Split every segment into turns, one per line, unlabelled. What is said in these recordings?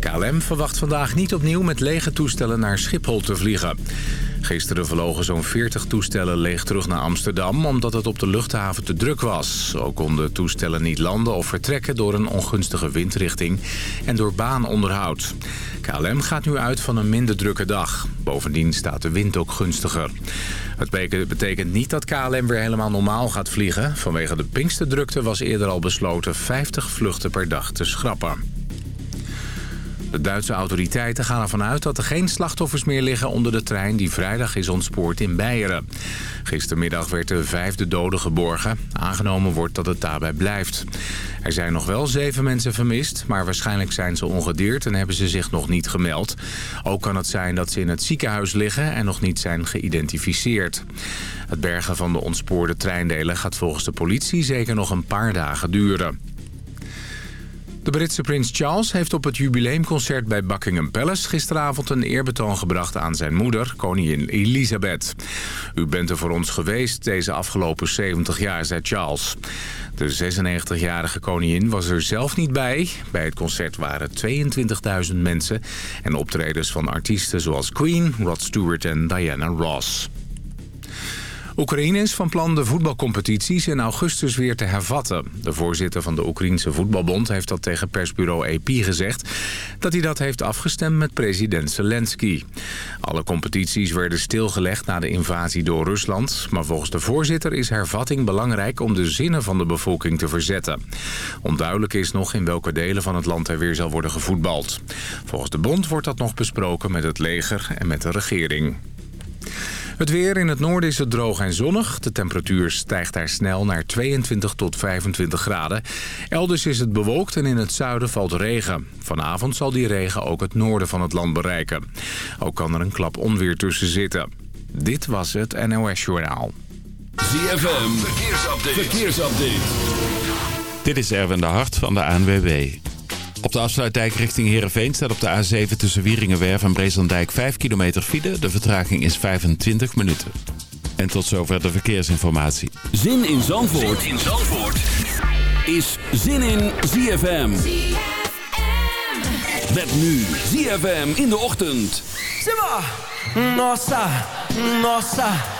KLM verwacht vandaag niet opnieuw met lege toestellen naar Schiphol te vliegen. Gisteren vlogen zo'n 40 toestellen leeg terug naar Amsterdam... omdat het op de luchthaven te druk was. Ook konden toestellen niet landen of vertrekken door een ongunstige windrichting... en door baanonderhoud. KLM gaat nu uit van een minder drukke dag. Bovendien staat de wind ook gunstiger. Het betekent niet dat KLM weer helemaal normaal gaat vliegen. Vanwege de Pinksterdrukte was eerder al besloten 50 vluchten per dag te schrappen. De Duitse autoriteiten gaan ervan uit dat er geen slachtoffers meer liggen onder de trein die vrijdag is ontspoord in Beieren. Gistermiddag werd de vijfde dode geborgen. Aangenomen wordt dat het daarbij blijft. Er zijn nog wel zeven mensen vermist, maar waarschijnlijk zijn ze ongedeerd en hebben ze zich nog niet gemeld. Ook kan het zijn dat ze in het ziekenhuis liggen en nog niet zijn geïdentificeerd. Het bergen van de ontspoorde treindelen gaat volgens de politie zeker nog een paar dagen duren. De Britse prins Charles heeft op het jubileumconcert bij Buckingham Palace... gisteravond een eerbetoon gebracht aan zijn moeder, koningin Elisabeth. U bent er voor ons geweest deze afgelopen 70 jaar, zei Charles. De 96-jarige koningin was er zelf niet bij. Bij het concert waren 22.000 mensen... en optredens van artiesten zoals Queen, Rod Stewart en Diana Ross. Oekraïne is van plan de voetbalcompetities in augustus weer te hervatten. De voorzitter van de Oekraïense voetbalbond heeft dat tegen persbureau AP gezegd... dat hij dat heeft afgestemd met president Zelensky. Alle competities werden stilgelegd na de invasie door Rusland... maar volgens de voorzitter is hervatting belangrijk om de zinnen van de bevolking te verzetten. Onduidelijk is nog in welke delen van het land er weer zal worden gevoetbald. Volgens de bond wordt dat nog besproken met het leger en met de regering. Het weer in het noorden is het droog en zonnig. De temperatuur stijgt daar snel naar 22 tot 25 graden. Elders is het bewolkt en in het zuiden valt regen. Vanavond zal die regen ook het noorden van het land bereiken. Ook kan er een klap onweer tussen zitten. Dit was het NOS Journaal.
ZFM, verkeersupdate. verkeersupdate.
Dit is Erwin de Hart van de ANWB. Op de afsluitdijk richting Heerenveen staat op de A7 tussen Wieringenwerf en Breeslandijk 5 kilometer file. De vertraging is 25 minuten. En tot zover de verkeersinformatie.
Zin in Zandvoort, zin in Zandvoort. is Zin in ZFM. ZFM. Met nu ZFM in de ochtend.
Simba! Nossa, nossa.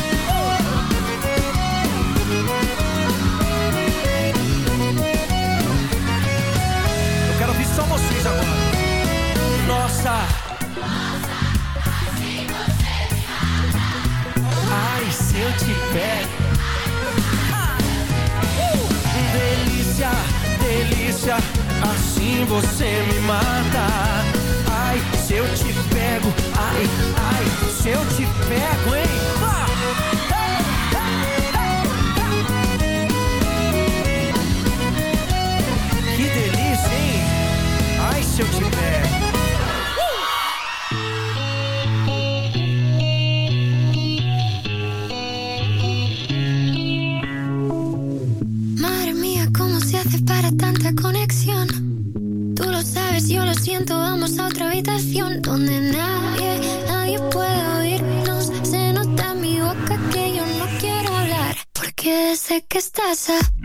vocês agora. Nossa.
Nossa, assim você me mata.
Ai, se eu te pego. Ah. Uh. Delícia, delícia, assim você me mata. Ai, se eu te pego, ai, ai, se eu te pego, hein? Ah.
shoot you there. para tanta conexión. Tú lo sabes, yo lo siento, vamos a otra habitación donde nadie, nadie puede oírnos. Se nota en mi boca que yo no quiero hablar, porque sé que estás
a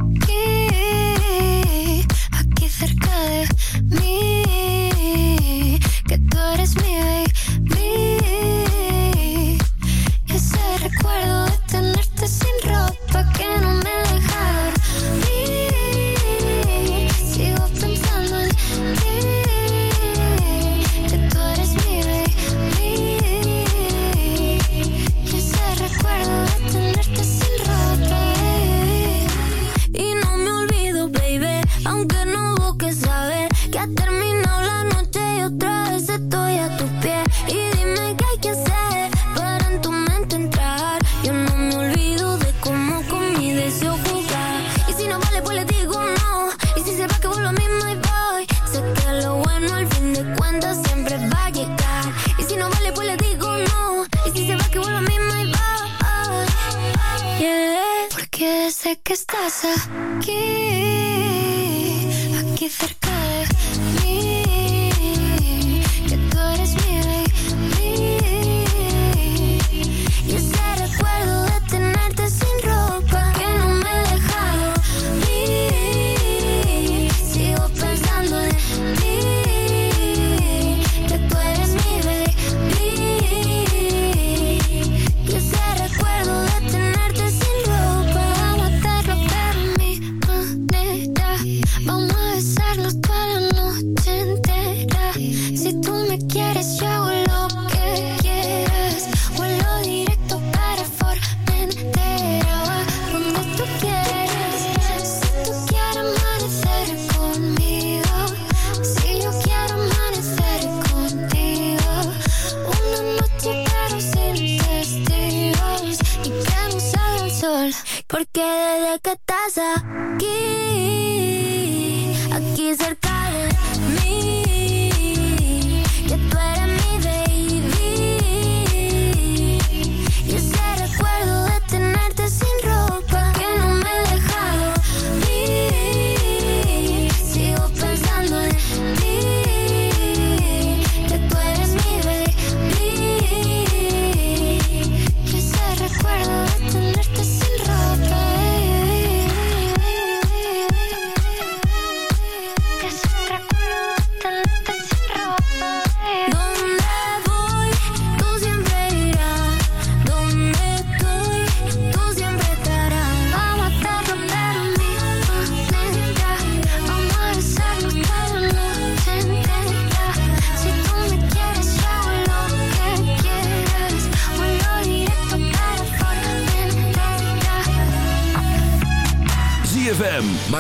Porque
desde que estás aquí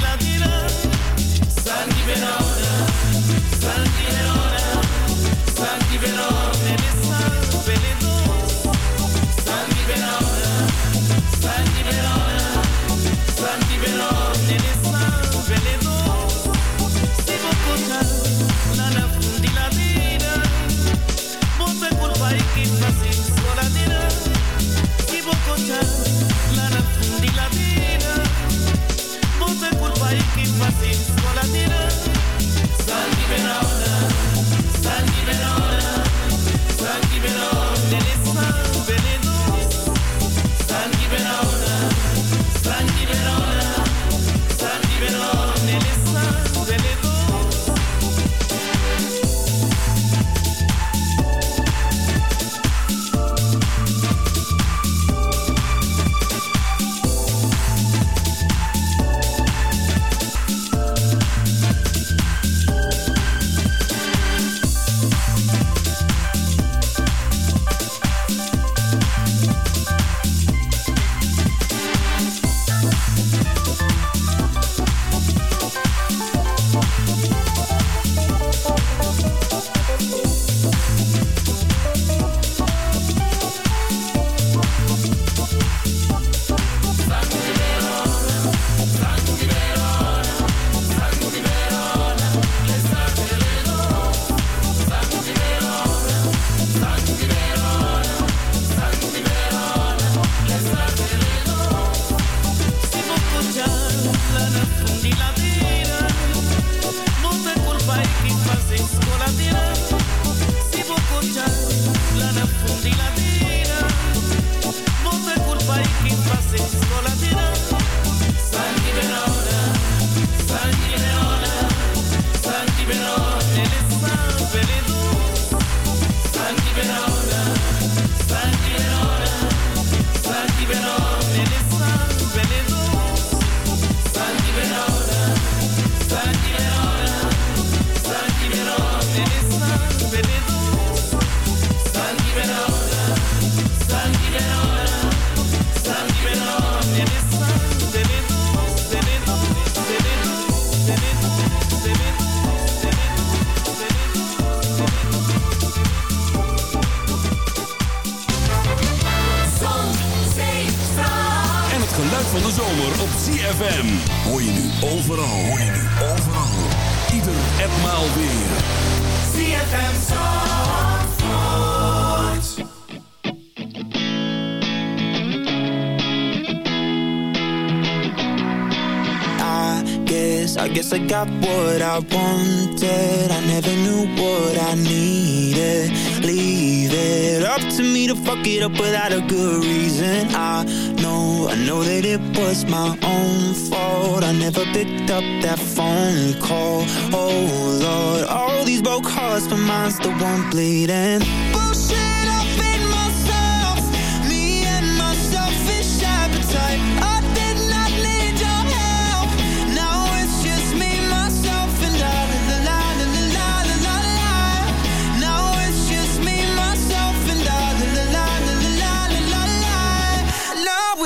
La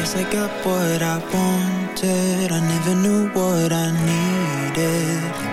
guess I got what I wanted. I never knew what I needed.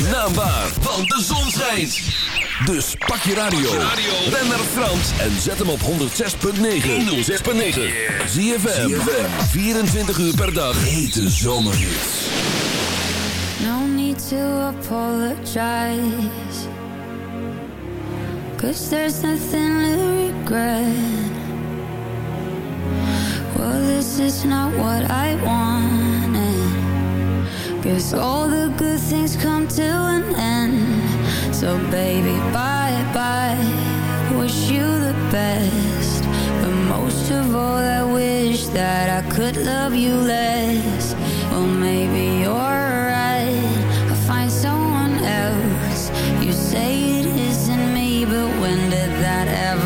zijn naam waar, want de zon schijnt. Dus pak je radio, ben naar Frans en zet hem op 106.9. 106.9. Zie je 24 uur per dag. Hete zomerhits.
No need to apologize. Cause there's nothing to regret. Well, this is not what I want. Cause all the good things come to an end. So baby, bye-bye. Wish you the best. But most of all, I wish that I could love you less. Well, maybe you're right. I'll find someone else. You say it isn't me, but when did that ever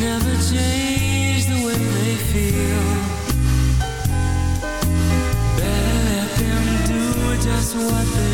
never
change the way they feel. Better let them do just what they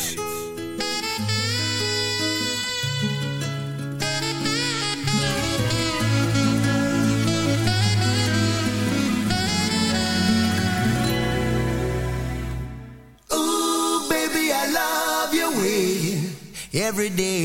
every day.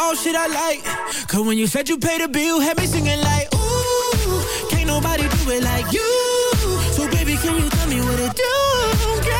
Ball shit I like. Cause when you said you paid the bill, had me singing like, ooh, can't nobody do it like you. So baby, can you tell me what it do, girl?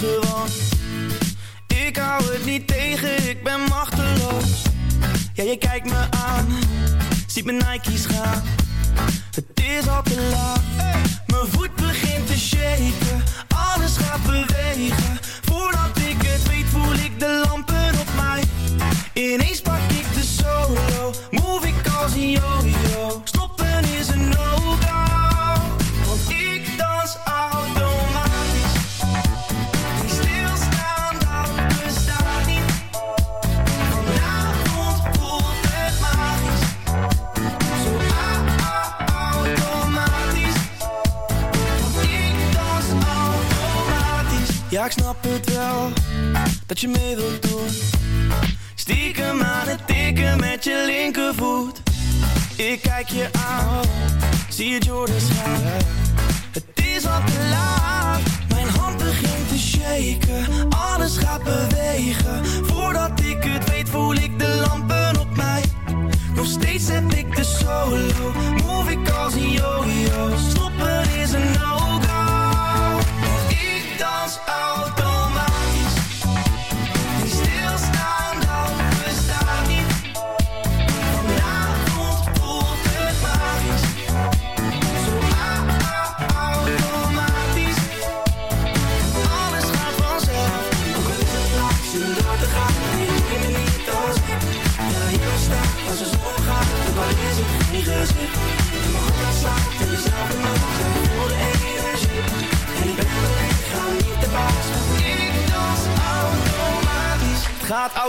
Ik hou het niet tegen, ik ben machteloos. Ja, je kijkt me aan, ziet mijn Nike's gaan. Het is al te laat,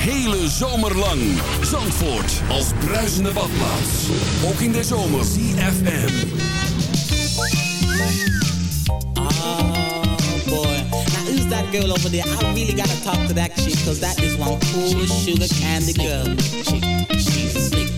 hele zomer lang. Zandvoort als bruisende badplaats. Ook in de zomer. CFM.
Oh boy. Now who's that girl over there? I really gotta talk to that chick, cause that is one cool sugar candy girl. Chick, she's a slick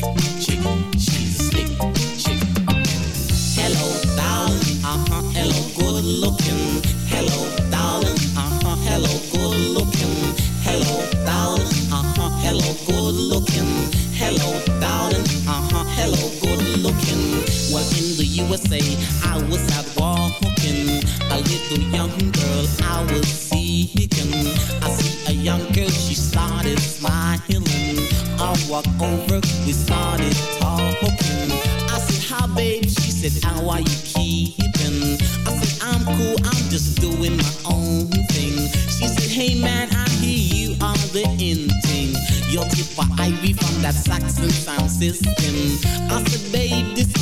USA, I was out walking. A little young girl I was seeking. I see a young girl, she started smiling. I walk over, we started talking. I said, hi babe, she said, how are you keeping? I said, I'm cool, I'm just doing my own thing. She said, hey man, I hear you are the in thing. Your tip for Ivy from that Saxon sound system. I said, babe, this is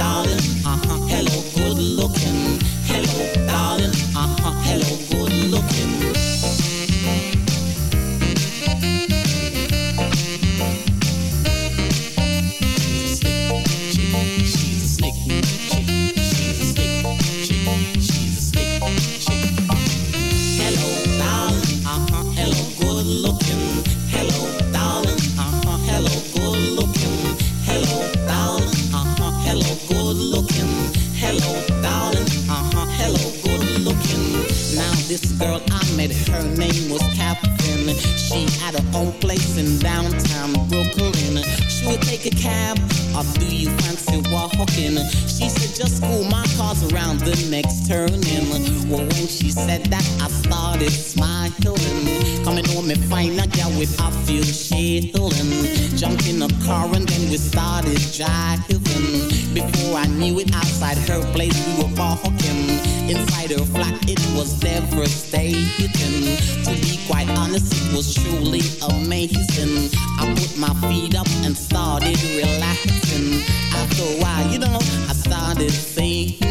that, I started smiling. Coming home and find a girl with a few shilling. Jumped in a car and then we started driving. Before I knew it, outside her place we were walking. Inside her flat, it was devastating. To be quite honest, it was truly amazing. I put my feet up and started relaxing. After a while, you know, I started thinking,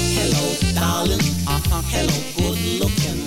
Hello, darling. Uh-huh, hello, good looking.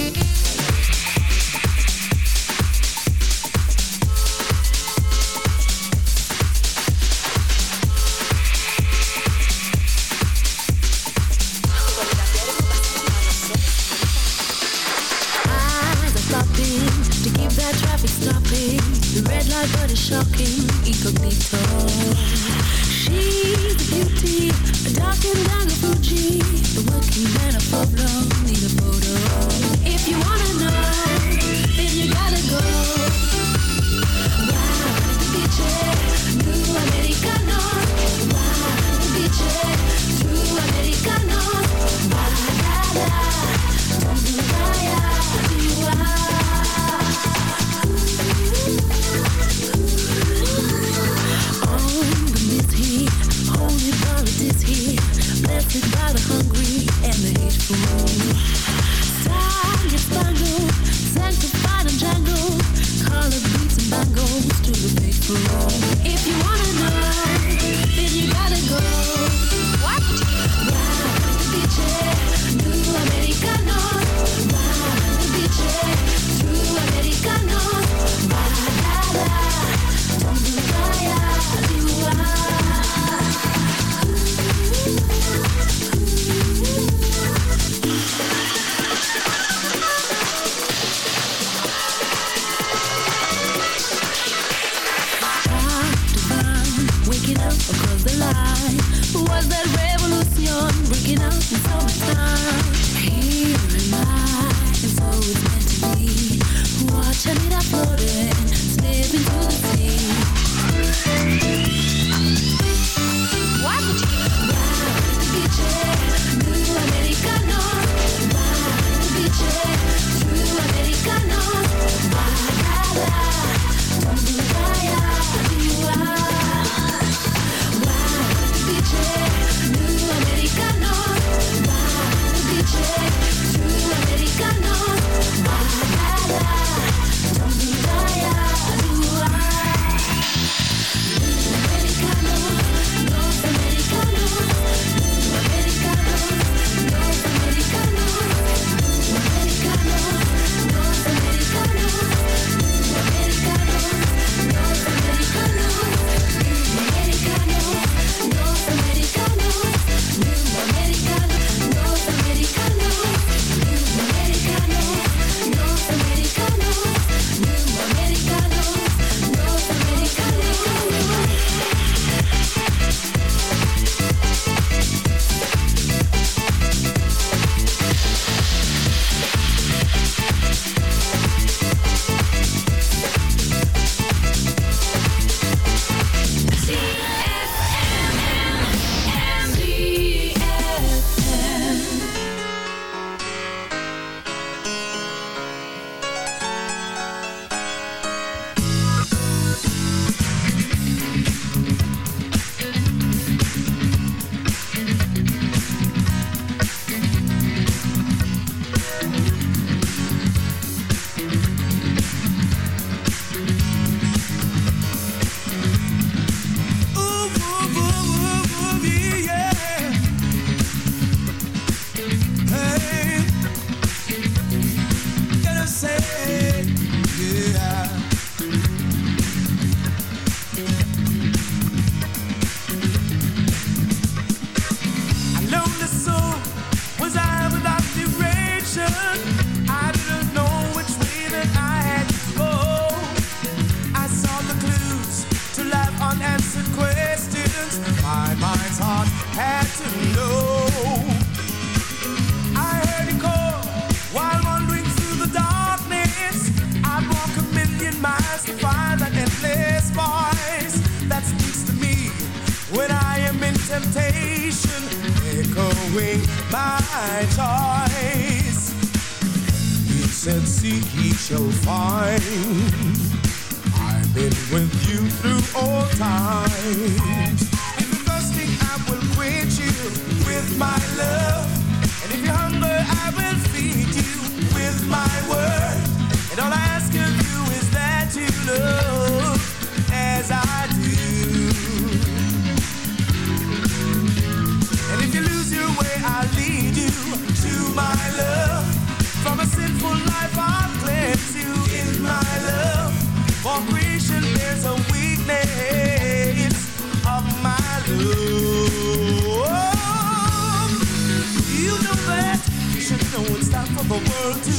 the
world to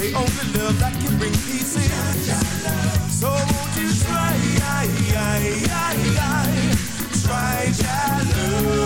They only love that can bring peace So won't you try, try, try, try, try, try,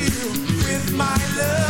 you with my love.